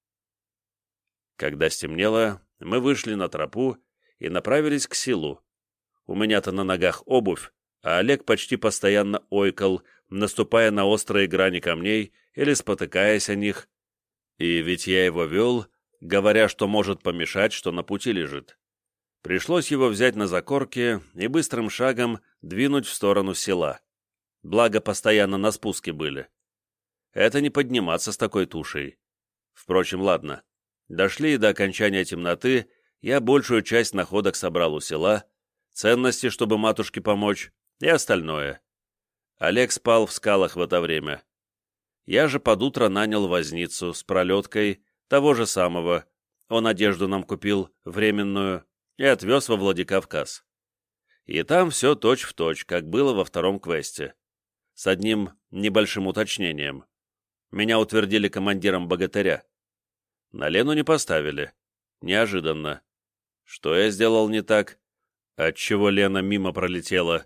Когда стемнело, мы вышли на тропу и направились к селу. У меня-то на ногах обувь, а Олег почти постоянно ойкал, наступая на острые грани камней или спотыкаясь о них. И ведь я его вел, говоря, что может помешать, что на пути лежит. Пришлось его взять на закорке и быстрым шагом двинуть в сторону села. Благо, постоянно на спуске были. Это не подниматься с такой тушей. Впрочем, ладно. Дошли до окончания темноты, я большую часть находок собрал у села, ценности, чтобы матушке помочь, и остальное. Олег спал в скалах в это время. Я же под утро нанял возницу с пролеткой, того же самого. Он одежду нам купил, временную, и отвез во Владикавказ. И там все точь-в-точь, как было во втором квесте. С одним небольшим уточнением. Меня утвердили командиром богатыря. На Лену не поставили. Неожиданно. Что я сделал не так? Отчего Лена мимо пролетела?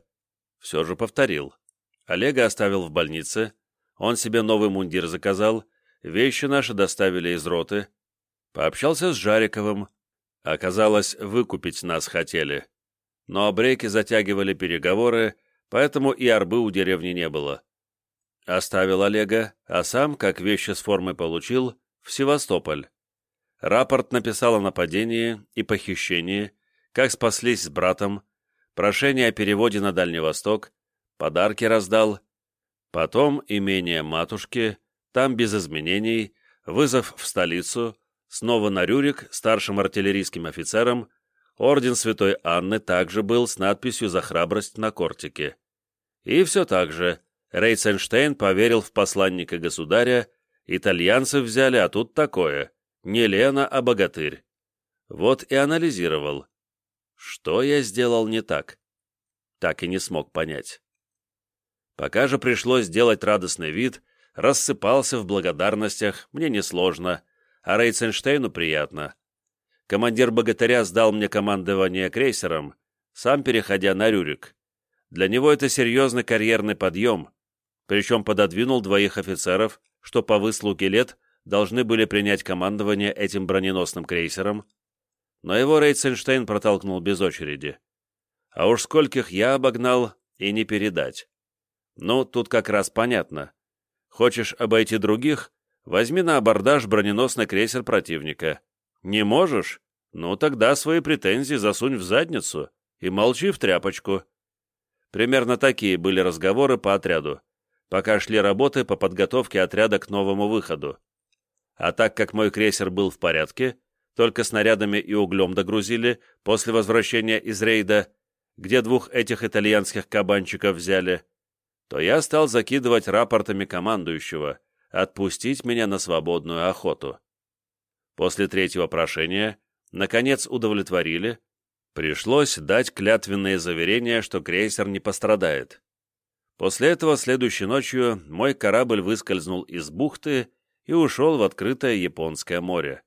Все же повторил. Олега оставил в больнице. Он себе новый мундир заказал. Вещи наши доставили из роты. Пообщался с Жариковым. Оказалось, выкупить нас хотели. Но обреки затягивали переговоры, поэтому и арбы у деревни не было. Оставил Олега, а сам, как вещи с формы получил, в Севастополь. Рапорт написал о нападении и похищении, как спаслись с братом, прошение о переводе на Дальний Восток, подарки раздал, потом имение матушки, там без изменений, вызов в столицу, снова на Рюрик старшим артиллерийским офицером, орден Святой Анны также был с надписью «За храбрость» на кортике. И все так же, Рейценштейн поверил в посланника государя, итальянцы взяли, а тут такое. Не Лена, а богатырь. Вот и анализировал. Что я сделал не так? Так и не смог понять. Пока же пришлось сделать радостный вид, рассыпался в благодарностях, мне несложно, а Рейценштейну приятно. Командир богатыря сдал мне командование крейсером, сам переходя на Рюрик. Для него это серьезный карьерный подъем, причем пододвинул двоих офицеров, что по выслуге лет должны были принять командование этим броненосным крейсером, но его Рейценштейн протолкнул без очереди. А уж скольких я обогнал и не передать. Ну, тут как раз понятно. Хочешь обойти других, возьми на абордаж броненосный крейсер противника. Не можешь? Ну, тогда свои претензии засунь в задницу и молчи в тряпочку. Примерно такие были разговоры по отряду, пока шли работы по подготовке отряда к новому выходу. А так как мой крейсер был в порядке, только снарядами и углем догрузили после возвращения из рейда, где двух этих итальянских кабанчиков взяли, то я стал закидывать рапортами командующего отпустить меня на свободную охоту. После третьего прошения, наконец, удовлетворили, пришлось дать клятвенные заверения, что крейсер не пострадает. После этого следующей ночью мой корабль выскользнул из бухты и ушел в открытое Японское море.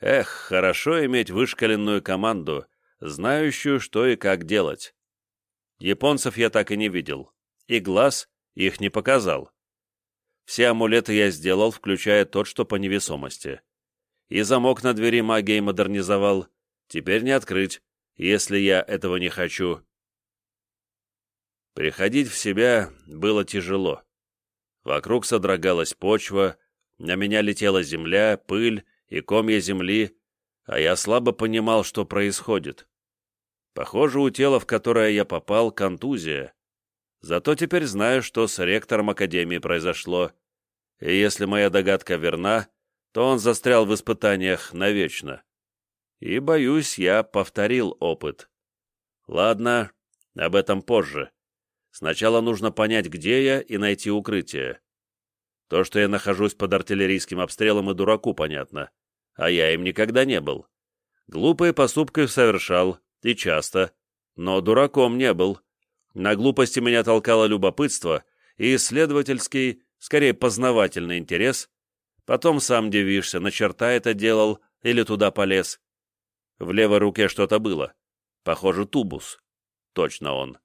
Эх, хорошо иметь вышкаленную команду, знающую, что и как делать. Японцев я так и не видел, и глаз их не показал. Все амулеты я сделал, включая тот, что по невесомости. И замок на двери магией модернизовал. Теперь не открыть, если я этого не хочу. Приходить в себя было тяжело. Вокруг содрогалась почва, на меня летела земля, пыль и комья земли, а я слабо понимал, что происходит. Похоже, у тела, в которое я попал, контузия. Зато теперь знаю, что с ректором Академии произошло, и если моя догадка верна, то он застрял в испытаниях навечно. И, боюсь, я повторил опыт. Ладно, об этом позже. Сначала нужно понять, где я, и найти укрытие. То, что я нахожусь под артиллерийским обстрелом, и дураку понятно а я им никогда не был. Глупые поступки совершал, и часто, но дураком не был. На глупости меня толкало любопытство и исследовательский, скорее познавательный интерес. Потом сам дивишься, на черта это делал или туда полез. В левой руке что-то было. Похоже, тубус. Точно он.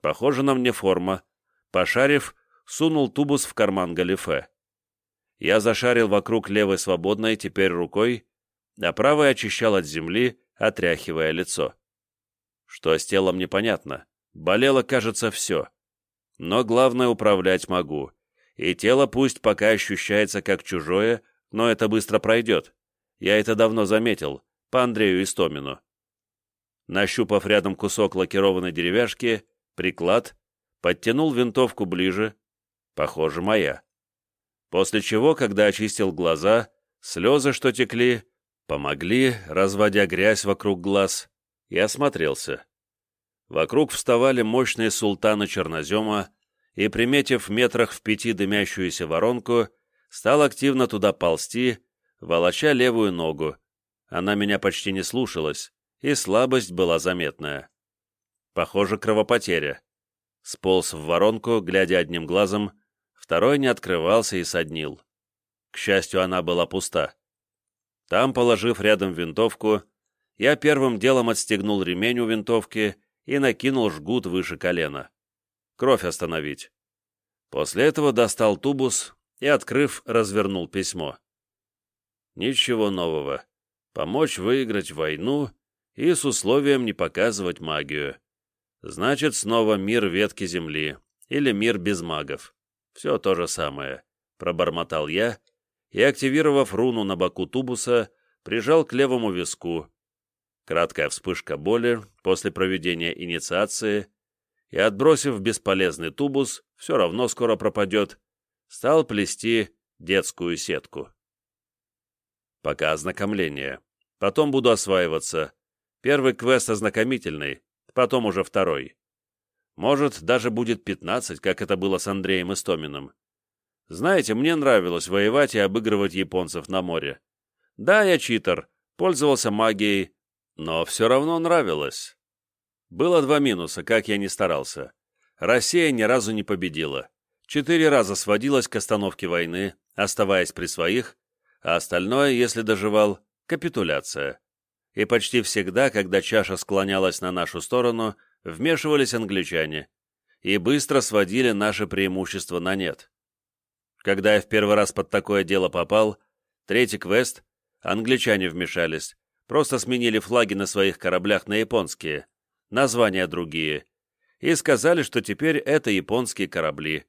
Похоже на мне форма. Пошарив, сунул тубус в карман галифе. Я зашарил вокруг левой свободной, теперь рукой, а правой очищал от земли, отряхивая лицо. Что с телом непонятно. Болело, кажется, все. Но главное, управлять могу. И тело пусть пока ощущается как чужое, но это быстро пройдет. Я это давно заметил, по Андрею Истомину. Нащупав рядом кусок лакированной деревяшки, приклад, подтянул винтовку ближе. Похоже, моя. После чего, когда очистил глаза, слезы, что текли, помогли, разводя грязь вокруг глаз, и осмотрелся. Вокруг вставали мощные султаны чернозема, и, приметив в метрах в пяти дымящуюся воронку, стал активно туда ползти, волоча левую ногу. Она меня почти не слушалась, и слабость была заметная. Похоже, кровопотеря. Сполз в воронку, глядя одним глазом, второй не открывался и соднил. К счастью, она была пуста. Там, положив рядом винтовку, я первым делом отстегнул ремень у винтовки и накинул жгут выше колена. Кровь остановить. После этого достал тубус и, открыв, развернул письмо. Ничего нового. Помочь выиграть войну и с условием не показывать магию. Значит, снова мир ветки земли или мир без магов. Все то же самое, пробормотал я и, активировав руну на боку тубуса, прижал к левому виску. Краткая вспышка боли после проведения инициации и, отбросив бесполезный тубус, все равно скоро пропадет, стал плести детскую сетку. Пока ознакомление. Потом буду осваиваться. Первый квест ознакомительный, потом уже второй. Может, даже будет пятнадцать, как это было с Андреем Истоминым. Знаете, мне нравилось воевать и обыгрывать японцев на море. Да, я читер, пользовался магией, но все равно нравилось. Было два минуса, как я ни старался. Россия ни разу не победила. Четыре раза сводилась к остановке войны, оставаясь при своих, а остальное, если доживал, капитуляция. И почти всегда, когда чаша склонялась на нашу сторону, вмешивались англичане и быстро сводили наше преимущество на нет. Когда я в первый раз под такое дело попал, третий квест, англичане вмешались, просто сменили флаги на своих кораблях на японские, названия другие, и сказали, что теперь это японские корабли,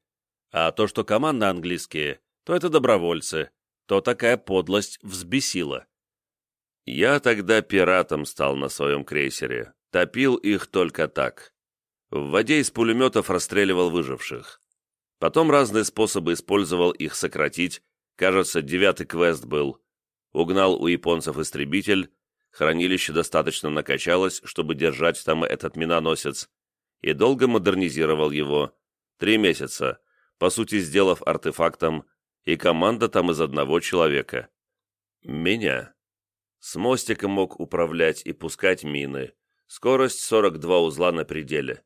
а то, что команда английские, то это добровольцы, то такая подлость взбесила. Я тогда пиратом стал на своем крейсере, Топил их только так. В воде из пулеметов расстреливал выживших. Потом разные способы использовал их сократить. Кажется, девятый квест был. Угнал у японцев истребитель. Хранилище достаточно накачалось, чтобы держать там этот миноносец. И долго модернизировал его. Три месяца, по сути сделав артефактом, и команда там из одного человека. Меня. С мостика мог управлять и пускать мины, Скорость 42 узла на пределе.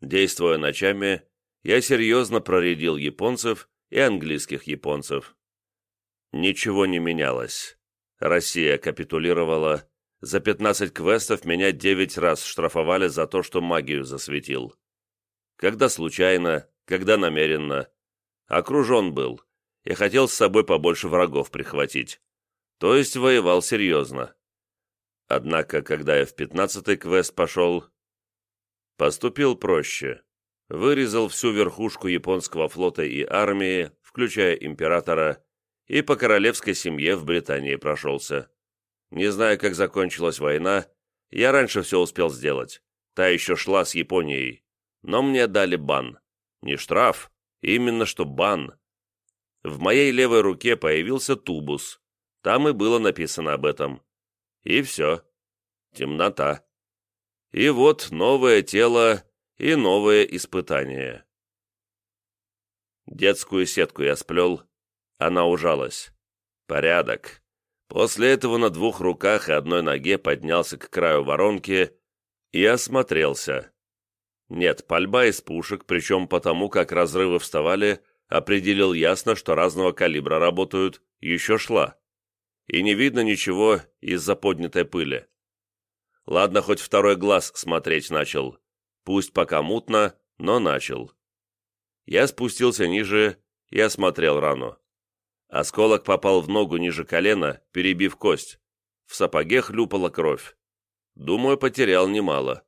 Действуя ночами, я серьезно проредил японцев и английских японцев. Ничего не менялось. Россия капитулировала. За 15 квестов меня 9 раз штрафовали за то, что магию засветил. Когда случайно, когда намеренно. Окружен был и хотел с собой побольше врагов прихватить. То есть воевал серьезно. Однако, когда я в пятнадцатый квест пошел, поступил проще. Вырезал всю верхушку японского флота и армии, включая императора, и по королевской семье в Британии прошелся. Не зная, как закончилась война, я раньше все успел сделать. Та еще шла с Японией. Но мне дали бан. Не штраф, именно что бан. В моей левой руке появился тубус. Там и было написано об этом. И все. Темнота. И вот новое тело и новое испытание. Детскую сетку я сплел. Она ужалась. Порядок. После этого на двух руках и одной ноге поднялся к краю воронки и осмотрелся. Нет, пальба из пушек, причем потому, как разрывы вставали, определил ясно, что разного калибра работают, еще шла и не видно ничего из-за поднятой пыли. Ладно, хоть второй глаз смотреть начал. Пусть пока мутно, но начал. Я спустился ниже и осмотрел рану. Осколок попал в ногу ниже колена, перебив кость. В сапоге хлюпала кровь. Думаю, потерял немало.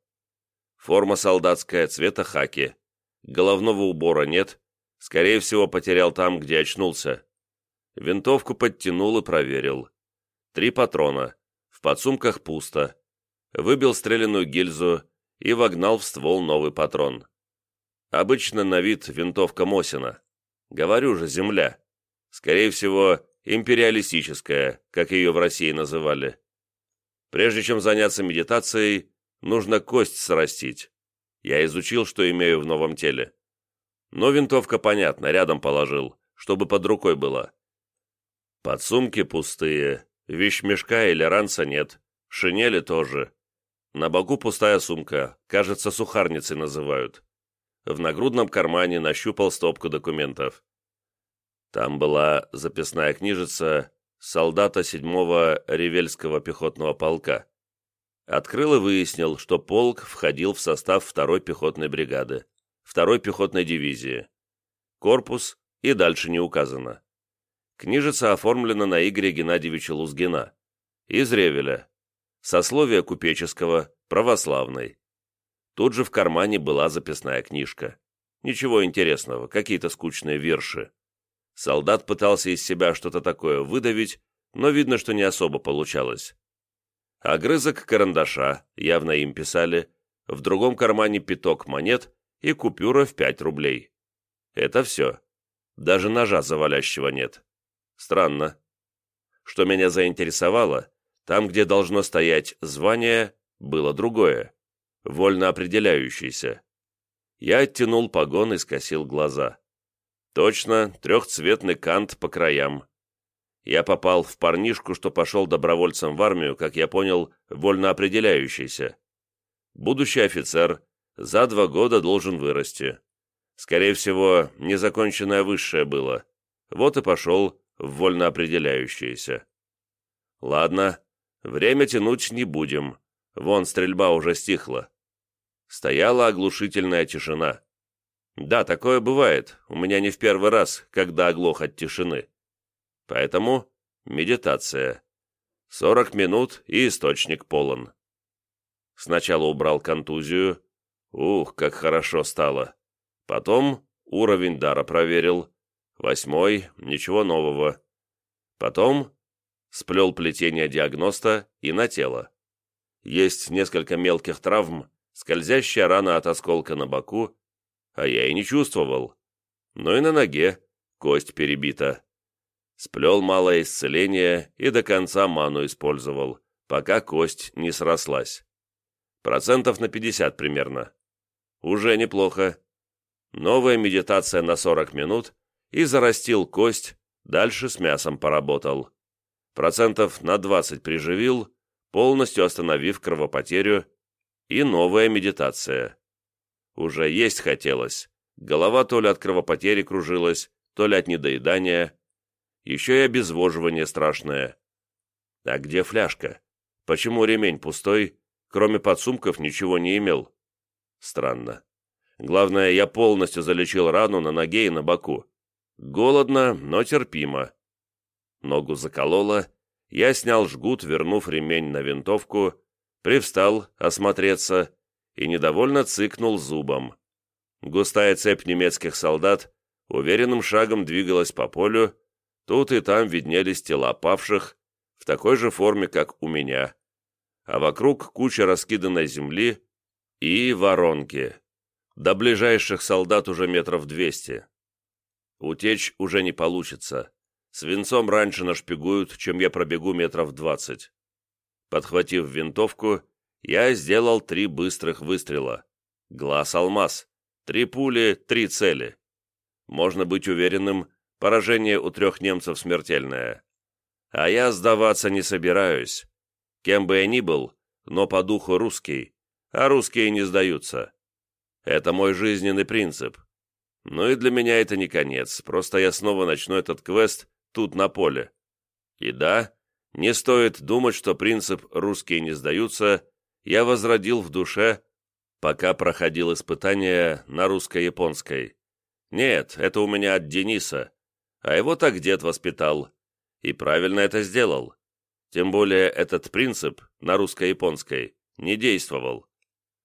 Форма солдатская, цвета хаки. Головного убора нет. Скорее всего, потерял там, где очнулся. Винтовку подтянул и проверил. Три патрона. В подсумках пусто. Выбил стреляную гильзу и вогнал в ствол новый патрон. Обычно на вид винтовка Мосина. Говорю же, земля. Скорее всего, империалистическая, как ее в России называли. Прежде чем заняться медитацией, нужно кость срастить. Я изучил, что имею в новом теле. Но винтовка, понятно, рядом положил, чтобы под рукой была. Подсумки пустые, вещмешка или ранца нет, шинели тоже. На боку пустая сумка, кажется, сухарницей называют. В нагрудном кармане нащупал стопку документов. Там была записная книжица солдата 7-го Ревельского пехотного полка. Открыл и выяснил, что полк входил в состав 2-й пехотной бригады, 2-й пехотной дивизии. Корпус и дальше не указано. Книжица оформлена на Игоря Геннадьевича Лузгина. Из Ревеля. Сословие купеческого, православной. Тут же в кармане была записная книжка. Ничего интересного, какие-то скучные верши. Солдат пытался из себя что-то такое выдавить, но видно, что не особо получалось. Огрызок карандаша, явно им писали, в другом кармане пяток монет и купюра в пять рублей. Это все. Даже ножа завалящего нет. Странно. Что меня заинтересовало, там, где должно стоять звание, было другое, вольно определяющееся. Я оттянул погон и скосил глаза. Точно, трехцветный кант по краям. Я попал в парнишку, что пошел добровольцем в армию, как я понял, вольно определяющийся. Будущий офицер за два года должен вырасти. Скорее всего, незаконченное высшее было. Вот и пошел в вольно определяющиеся. Ладно, время тянуть не будем. Вон стрельба уже стихла. Стояла оглушительная тишина. Да, такое бывает, у меня не в первый раз, когда оглох от тишины. Поэтому медитация. Сорок минут и источник полон. Сначала убрал контузию. Ух, как хорошо стало. Потом уровень дара проверил. Восьмой, ничего нового. Потом сплел плетение диагноста и на тело. Есть несколько мелких травм, скользящая рана от осколка на боку, а я и не чувствовал. Но и на ноге кость перебита. Сплел малое исцеление и до конца ману использовал, пока кость не срослась. Процентов на 50 примерно. Уже неплохо. Новая медитация на 40 минут — и зарастил кость, дальше с мясом поработал. Процентов на 20 приживил, полностью остановив кровопотерю, и новая медитация. Уже есть хотелось, Голова то ли от кровопотери кружилась, то ли от недоедания. Еще и обезвоживание страшное. А где фляжка? Почему ремень пустой? Кроме подсумков ничего не имел. Странно. Главное, я полностью залечил рану на ноге и на боку. Голодно, но терпимо. Ногу закололо, я снял жгут, вернув ремень на винтовку, привстал осмотреться и недовольно цыкнул зубом. Густая цепь немецких солдат уверенным шагом двигалась по полю, тут и там виднелись тела павших, в такой же форме, как у меня, а вокруг куча раскиданной земли и воронки. До ближайших солдат уже метров двести. Утечь уже не получится. Свинцом раньше нашпигуют, чем я пробегу метров двадцать. Подхватив винтовку, я сделал три быстрых выстрела. Глаз-алмаз. Три пули, три цели. Можно быть уверенным, поражение у трех немцев смертельное. А я сдаваться не собираюсь. Кем бы я ни был, но по духу русский, а русские не сдаются. Это мой жизненный принцип. Ну и для меня это не конец, просто я снова начну этот квест тут на поле. И да, не стоит думать, что принцип «русские не сдаются» я возродил в душе, пока проходил испытание на русско-японской. Нет, это у меня от Дениса, а его так дед воспитал, и правильно это сделал. Тем более этот принцип на русско-японской не действовал.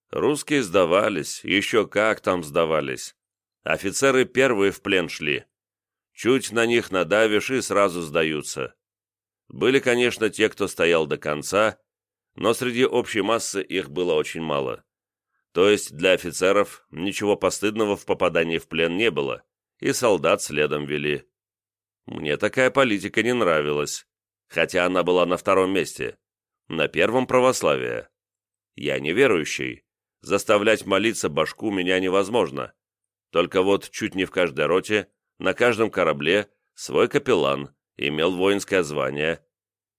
Русские сдавались, еще как там сдавались. Офицеры первые в плен шли. Чуть на них надавишь и сразу сдаются. Были, конечно, те, кто стоял до конца, но среди общей массы их было очень мало. То есть для офицеров ничего постыдного в попадании в плен не было, и солдат следом вели. Мне такая политика не нравилась, хотя она была на втором месте, на первом православие. Я неверующий, заставлять молиться башку меня невозможно. Только вот чуть не в каждой роте, на каждом корабле свой капеллан имел воинское звание,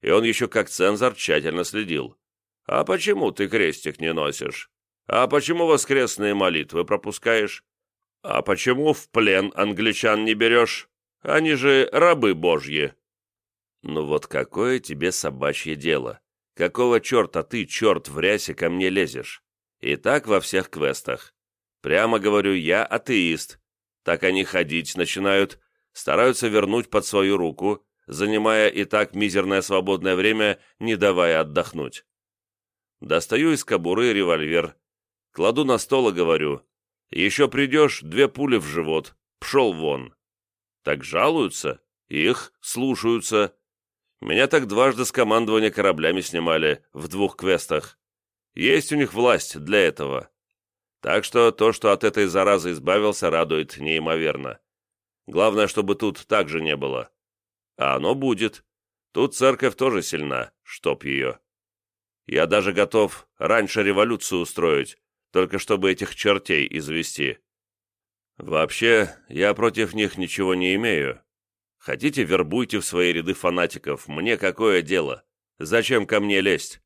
и он еще как цензор тщательно следил. «А почему ты крестик не носишь? А почему воскресные молитвы пропускаешь? А почему в плен англичан не берешь? Они же рабы божьи». «Ну вот какое тебе собачье дело? Какого черта ты, черт в рясе, ко мне лезешь? И так во всех квестах. Прямо говорю, я атеист. Так они ходить начинают, стараются вернуть под свою руку, занимая и так мизерное свободное время, не давая отдохнуть. Достаю из кобуры револьвер, кладу на стол и говорю, «Еще придешь, две пули в живот, пшел вон». Так жалуются, их слушаются. Меня так дважды с командования кораблями снимали в двух квестах. Есть у них власть для этого. Так что то, что от этой заразы избавился, радует неимоверно. Главное, чтобы тут так же не было. А оно будет. Тут церковь тоже сильна, чтоб ее. Я даже готов раньше революцию устроить, только чтобы этих чертей извести. Вообще, я против них ничего не имею. Хотите, вербуйте в свои ряды фанатиков, мне какое дело? Зачем ко мне лезть?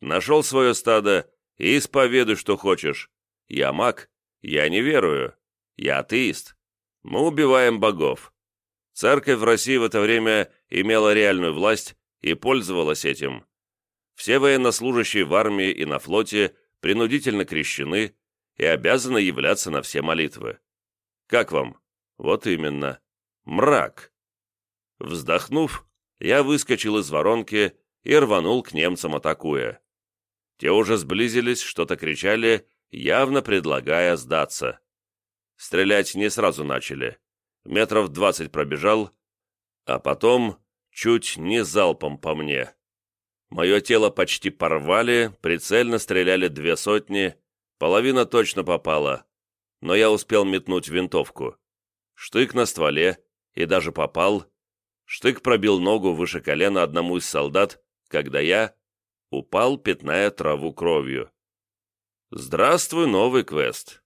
Нашел свое стадо и исповедуй, что хочешь. Я маг, я не верую, я атеист. Мы убиваем богов. Церковь в России в это время имела реальную власть и пользовалась этим. Все военнослужащие в армии и на флоте принудительно крещены и обязаны являться на все молитвы. Как вам? Вот именно. Мрак. Вздохнув, я выскочил из воронки и рванул к немцам, атакуя. Те уже сблизились, что-то кричали, явно предлагая сдаться. Стрелять не сразу начали. Метров двадцать пробежал, а потом чуть не залпом по мне. Мое тело почти порвали, прицельно стреляли две сотни, половина точно попала, но я успел метнуть винтовку. Штык на стволе, и даже попал. Штык пробил ногу выше колена одному из солдат, когда я, упал, пятная траву кровью. «Здравствуй, новый квест.